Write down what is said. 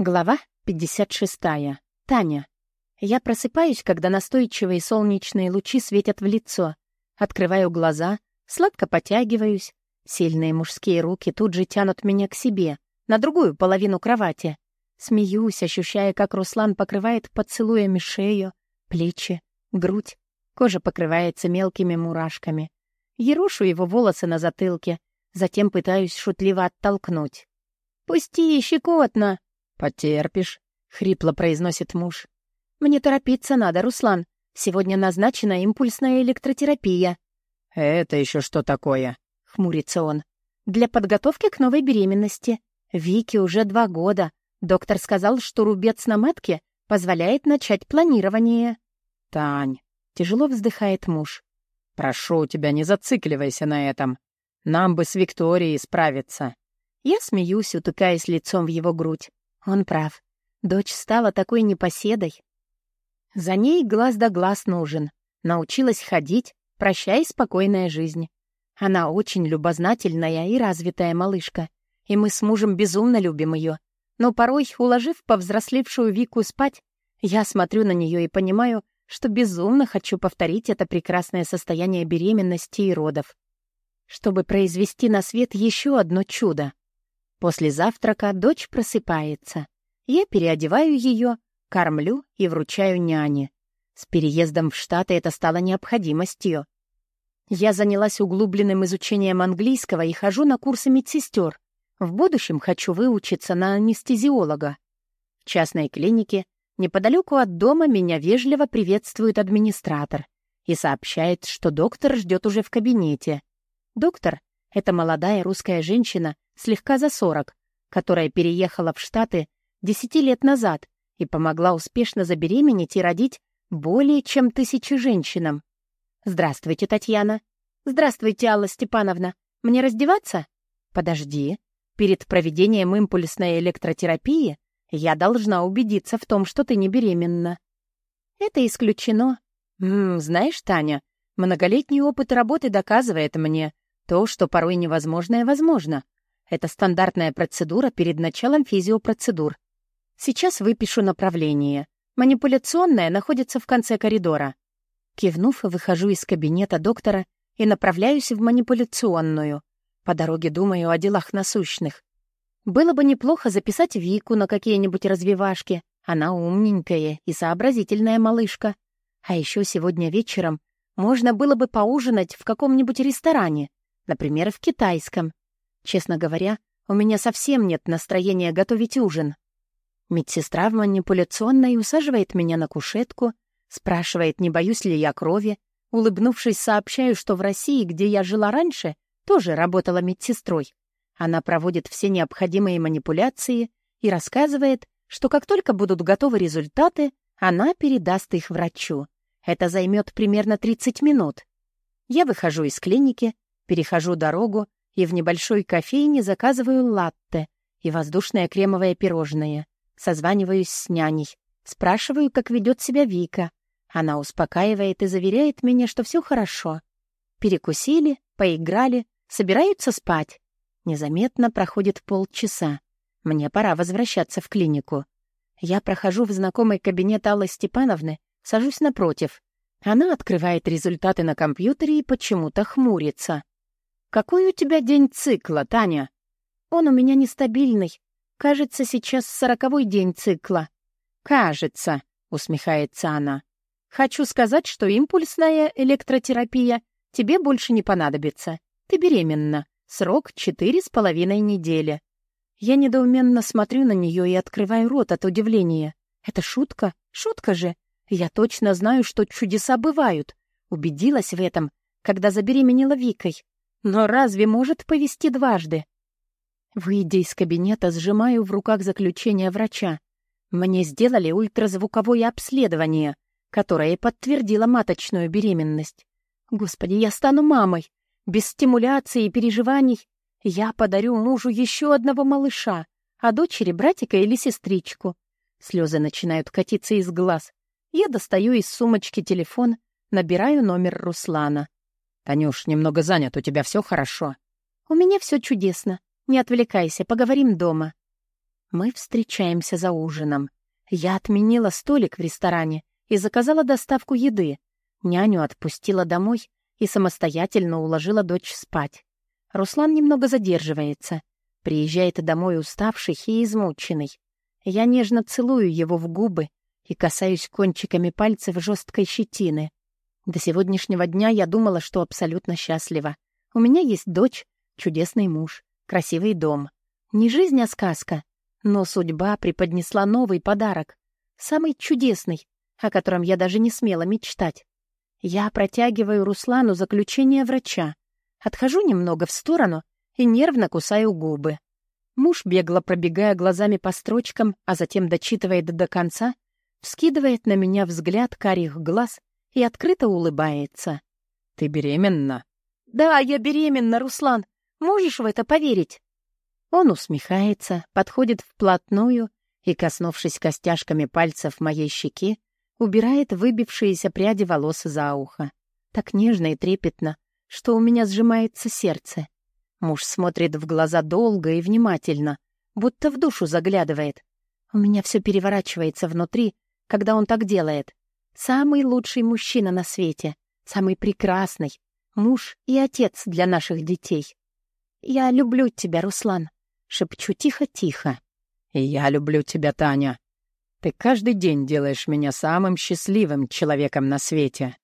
Глава 56. Таня. Я просыпаюсь, когда настойчивые солнечные лучи светят в лицо. Открываю глаза, сладко потягиваюсь. Сильные мужские руки тут же тянут меня к себе, на другую половину кровати. Смеюсь, ощущая, как Руслан покрывает поцелуями шею, плечи, грудь. Кожа покрывается мелкими мурашками. Ерушу его волосы на затылке, затем пытаюсь шутливо оттолкнуть. «Пусти, щекотно!» «Потерпишь», — хрипло произносит муж. «Мне торопиться надо, Руслан. Сегодня назначена импульсная электротерапия». «Это еще что такое?» — хмурится он. «Для подготовки к новой беременности. Вике уже два года. Доктор сказал, что рубец на матке позволяет начать планирование». «Тань», — тяжело вздыхает муж. «Прошу тебя, не зацикливайся на этом. Нам бы с Викторией справиться». Я смеюсь, утыкаясь лицом в его грудь. Он прав. Дочь стала такой непоседой. За ней глаз да глаз нужен. Научилась ходить, прощай спокойная жизнь. Она очень любознательная и развитая малышка, и мы с мужем безумно любим ее. Но порой, уложив повзрослевшую Вику спать, я смотрю на нее и понимаю, что безумно хочу повторить это прекрасное состояние беременности и родов. Чтобы произвести на свет еще одно чудо. После завтрака дочь просыпается. Я переодеваю ее, кормлю и вручаю няне. С переездом в Штаты это стало необходимостью. Я занялась углубленным изучением английского и хожу на курсы медсестер. В будущем хочу выучиться на анестезиолога. В частной клинике неподалеку от дома меня вежливо приветствует администратор и сообщает, что доктор ждет уже в кабинете. Доктор — это молодая русская женщина слегка за сорок, которая переехала в Штаты десяти лет назад и помогла успешно забеременеть и родить более чем тысячи женщинам. «Здравствуйте, Татьяна». «Здравствуйте, Алла Степановна. Мне раздеваться?» «Подожди. Перед проведением импульсной электротерапии я должна убедиться в том, что ты не беременна». «Это исключено». «М -м, «Знаешь, Таня, многолетний опыт работы доказывает мне то, что порой невозможное возможно. Это стандартная процедура перед началом физиопроцедур. Сейчас выпишу направление. Манипуляционная находится в конце коридора. Кивнув, выхожу из кабинета доктора и направляюсь в манипуляционную. По дороге думаю о делах насущных. Было бы неплохо записать Вику на какие-нибудь развивашки. Она умненькая и сообразительная малышка. А еще сегодня вечером можно было бы поужинать в каком-нибудь ресторане, например, в китайском. Честно говоря, у меня совсем нет настроения готовить ужин. Медсестра в манипуляционной усаживает меня на кушетку, спрашивает, не боюсь ли я крови. Улыбнувшись, сообщаю, что в России, где я жила раньше, тоже работала медсестрой. Она проводит все необходимые манипуляции и рассказывает, что как только будут готовы результаты, она передаст их врачу. Это займет примерно 30 минут. Я выхожу из клиники, перехожу дорогу и в небольшой кофейне заказываю латте и воздушное кремовое пирожное. Созваниваюсь с няней. Спрашиваю, как ведет себя Вика. Она успокаивает и заверяет меня, что все хорошо. Перекусили, поиграли, собираются спать. Незаметно проходит полчаса. Мне пора возвращаться в клинику. Я прохожу в знакомый кабинет Аллы Степановны, сажусь напротив. Она открывает результаты на компьютере и почему-то хмурится. «Какой у тебя день цикла, Таня?» «Он у меня нестабильный. Кажется, сейчас сороковой день цикла». «Кажется», — усмехается она. «Хочу сказать, что импульсная электротерапия тебе больше не понадобится. Ты беременна. Срок четыре с половиной недели». Я недоуменно смотрю на нее и открываю рот от удивления. «Это шутка? Шутка же! Я точно знаю, что чудеса бывают. Убедилась в этом, когда забеременела Викой. Но разве может повести дважды? Выйдя из кабинета, сжимаю в руках заключение врача. Мне сделали ультразвуковое обследование, которое подтвердило маточную беременность. Господи, я стану мамой. Без стимуляции и переживаний я подарю мужу еще одного малыша, а дочери братика или сестричку. Слезы начинают катиться из глаз. Я достаю из сумочки телефон, набираю номер Руслана. «Танюш, немного занят, у тебя все хорошо?» «У меня все чудесно. Не отвлекайся, поговорим дома». Мы встречаемся за ужином. Я отменила столик в ресторане и заказала доставку еды. Няню отпустила домой и самостоятельно уложила дочь спать. Руслан немного задерживается. Приезжает домой уставший и измученный. Я нежно целую его в губы и касаюсь кончиками пальцев жесткой щетины. До сегодняшнего дня я думала, что абсолютно счастлива. У меня есть дочь, чудесный муж, красивый дом. Не жизнь, а сказка. Но судьба преподнесла новый подарок. Самый чудесный, о котором я даже не смела мечтать. Я протягиваю Руслану заключение врача. Отхожу немного в сторону и нервно кусаю губы. Муж, бегло пробегая глазами по строчкам, а затем дочитывает до конца, вскидывает на меня взгляд карих глаз и открыто улыбается. «Ты беременна?» «Да, я беременна, Руслан. Можешь в это поверить?» Он усмехается, подходит вплотную и, коснувшись костяшками пальцев моей щеки, убирает выбившиеся пряди волос за ухо. Так нежно и трепетно, что у меня сжимается сердце. Муж смотрит в глаза долго и внимательно, будто в душу заглядывает. У меня все переворачивается внутри, когда он так делает. Самый лучший мужчина на свете, самый прекрасный, муж и отец для наших детей. «Я люблю тебя, Руслан», — шепчу тихо-тихо. «И я люблю тебя, Таня. Ты каждый день делаешь меня самым счастливым человеком на свете».